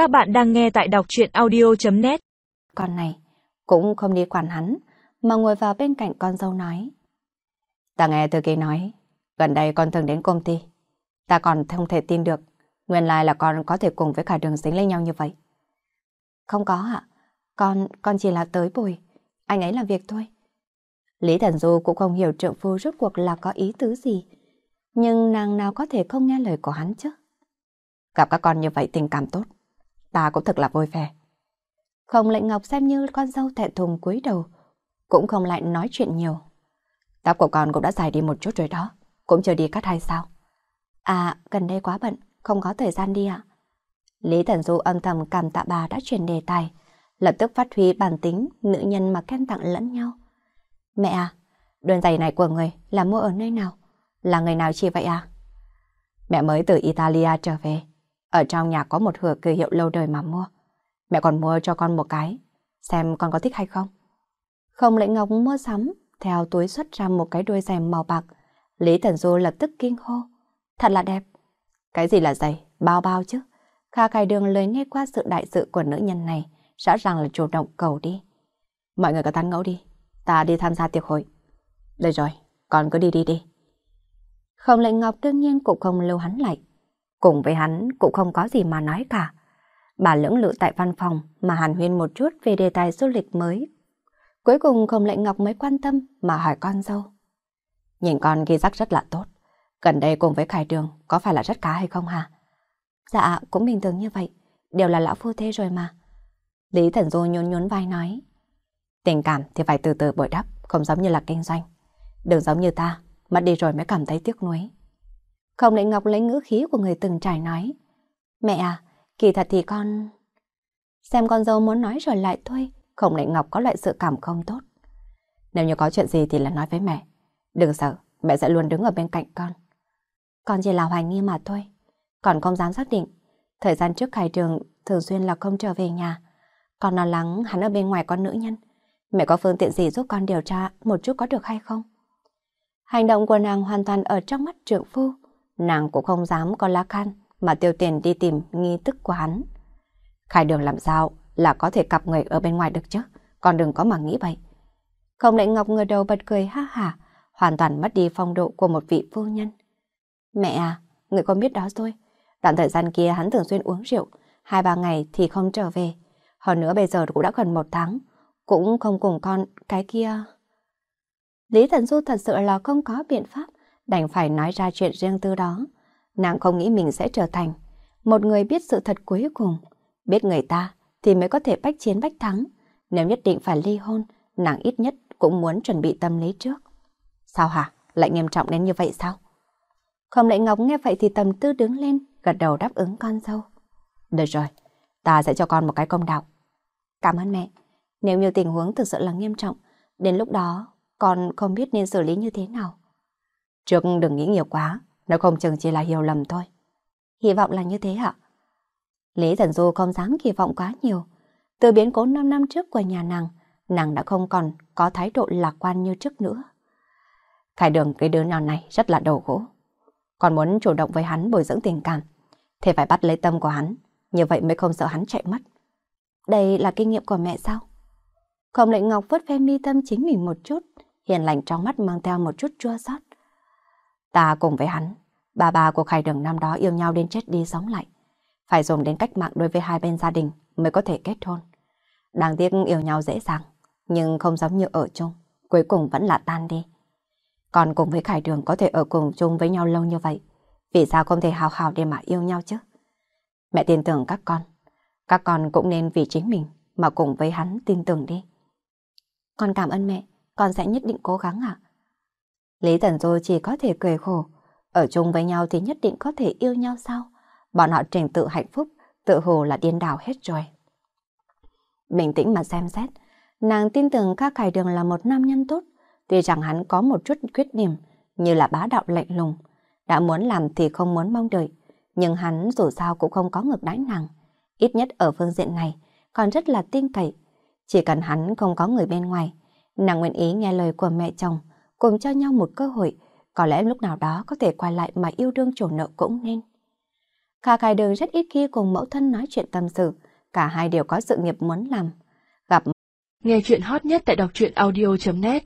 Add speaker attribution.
Speaker 1: Các bạn đang nghe tại đọc chuyện audio.net
Speaker 2: Con này cũng không đi quản hắn, mà ngồi vào bên cạnh con dâu nói. Ta nghe thư ký nói, gần đây con thường đến công ty. Ta còn không thể tin được, nguyên lai là con có thể cùng với cả đường dính lên nhau như vậy. Không có ạ, con, con chỉ là tới bồi, anh ấy làm việc thôi. Lý Thần Du cũng không hiểu trượng phu rốt cuộc là có ý tứ gì, nhưng nàng nào có thể không nghe lời của hắn chứ. Gặp các con như vậy tình cảm tốt, ta cũng thật là vui vẻ. Không lệnh ngọc xem như con dâu thẹn thùng cúi đầu, cũng không lại nói chuyện nhiều. Tóc của con cũng đã dài đi một chút rồi đó, cũng chưa đi cắt hay sao? À, gần đây quá bận, không có thời gian đi ạ. Lý Thần Du âm thầm cảm tạ bà đã chuyển đề tài, lập tức phát huy bản tính nữ nhân mà khen tặng lẫn nhau. Mẹ à, đôi giày này của người là mua ở nơi nào? Là người nào chỉ vậy à? Mẹ mới từ Italia trở về, ở trong nhà có một hửa cửa hiệu lâu đời mà mua. Mẹ còn mua cho con một cái, xem con có thích hay không. Không lệnh ngọc mua sắm, theo túi xuất ra một cái đôi giày màu bạc. Lý Thần Du lập tức kinh hô. Thật là đẹp. Cái gì là giày? Bao bao chứ. Kha Khai Đường lời nghe qua sự đại sự của nữ nhân này, rõ ràng là chủ động cầu đi. Mọi người có tán ngẫu đi, ta đi tham gia tiệc hội. Được rồi, con cứ đi đi đi. Không lệnh ngọc đương nhiên cũng không lưu hắn lại. Cùng với hắn cũng không có gì mà nói cả. Bà lưỡng lự tại văn phòng mà hàn huyên một chút về đề tài du lịch mới. Cuối cùng không lệnh ngọc mới quan tâm mà hỏi con dâu. Nhìn con ghi rắc rất là tốt. Gần đây cùng với Khải Đường có phải là rất cá hay không hả? Dạ, cũng bình thường như vậy. Đều là lão phu thế rồi mà. Lý Thần Du nhún nhún vai nói. Tình cảm thì phải từ từ bồi đắp, không giống như là kinh doanh. Đừng giống như ta, mất đi rồi mới cảm thấy tiếc nuối. Không lệnh ngọc lấy ngữ khí của người từng trải nói. Mẹ à, kỳ thật thì con... Xem con dâu muốn nói rồi lại thôi, không lệnh ngọc có loại sự cảm không tốt. Nếu như có chuyện gì thì là nói với mẹ. Đừng sợ, mẹ sẽ luôn đứng ở bên cạnh con. Con chỉ là hoài nghi mà thôi, còn không dám xác định. Thời gian trước khai trường thường xuyên là không trở về nhà. Con lo lắng hắn ở bên ngoài con nữ nhân. Mẹ có phương tiện gì giúp con điều tra một chút có được hay không? Hành động của nàng hoàn toàn ở trong mắt trượng phu. Nàng cũng không dám có lá khăn mà tiêu tiền đi tìm nghi tức của hắn. Khai đường làm sao là có thể cặp người ở bên ngoài được chứ? Còn đừng có mà nghĩ vậy. Không lệnh ngọc ngờ đầu bật cười ha hả, hoàn toàn mất đi phong độ của một vị phu nhân. Mẹ à, người con biết đó thôi. Đoạn thời gian kia hắn thường xuyên uống rượu, hai ba ngày thì không trở về. Hơn nữa bây giờ cũng đã gần một tháng, cũng không cùng con cái kia. Lý Thần Du thật sự là không có biện pháp, đành phải nói ra chuyện riêng tư đó. Nàng không nghĩ mình sẽ trở thành một người biết sự thật cuối cùng. Biết người ta thì mới có thể bách chiến bách thắng. Nếu nhất định phải ly hôn, nàng ít nhất cũng muốn chuẩn bị tâm lý trước. Sao hả? Lại nghiêm trọng đến như vậy sao? Không lệ Ngọc nghe vậy thì tầm tư đứng lên, gật đầu đáp ứng con dâu. Được rồi, ta sẽ cho con một cái công đạo. Cảm ơn mẹ. Nếu như tình huống thực sự là nghiêm trọng, đến lúc đó con không biết nên xử lý như thế nào. Trước đừng nghĩ nhiều quá, nếu không chừng chỉ là hiểu lầm thôi. Hy vọng là như thế ạ. Lý Thần Du không dám kỳ vọng quá nhiều. Từ biến cố 5 năm trước của nhà nàng, nàng đã không còn có thái độ lạc quan như trước nữa. Khải đường cái đứa nào này rất là đầu gỗ. Còn muốn chủ động với hắn bồi dưỡng tình cảm, thì phải bắt lấy tâm của hắn, như vậy mới không sợ hắn chạy mất. Đây là kinh nghiệm của mẹ sao? Không lệnh Ngọc vớt ve mi tâm chính mình một chút, hiền lành trong mắt mang theo một chút chua xót. Ta cùng với hắn, bà bà của Khải Đường năm đó yêu nhau đến chết đi sống lại. Phải dùng đến cách mạng đối với hai bên gia đình mới có thể kết hôn. Đáng tiếc yêu nhau dễ dàng, nhưng không giống như ở chung, cuối cùng vẫn là tan đi. Còn cùng với Khải Đường có thể ở cùng chung với nhau lâu như vậy, vì sao không thể hào hào để mà yêu nhau chứ? Mẹ tin tưởng các con, các con cũng nên vì chính mình mà cùng với hắn tin tưởng đi. Con cảm ơn mẹ, con sẽ nhất định cố gắng ạ. Lý Tần Du chỉ có thể cười khổ, ở chung với nhau thì nhất định có thể yêu nhau sao? Bọn họ trình tự hạnh phúc, tự hồ là điên đảo hết rồi. Bình tĩnh mà xem xét, nàng tin tưởng các cải Đường là một nam nhân tốt, tuy rằng hắn có một chút khuyết điểm như là bá đạo lạnh lùng, đã muốn làm thì không muốn mong đợi, nhưng hắn dù sao cũng không có ngược đãi nàng, ít nhất ở phương diện này còn rất là tin cậy. Chỉ cần hắn không có người bên ngoài, nàng nguyện ý nghe lời của mẹ chồng, cùng cho nhau một cơ hội, có lẽ lúc nào đó có thể quay lại mà yêu đương chủ nợ cũng nên. Kha Khai Đường rất ít khi cùng mẫu thân nói chuyện tâm sự, cả hai đều có sự nghiệp muốn làm. Gặp
Speaker 3: Nghe chuyện hot nhất tại đọc truyện audio.net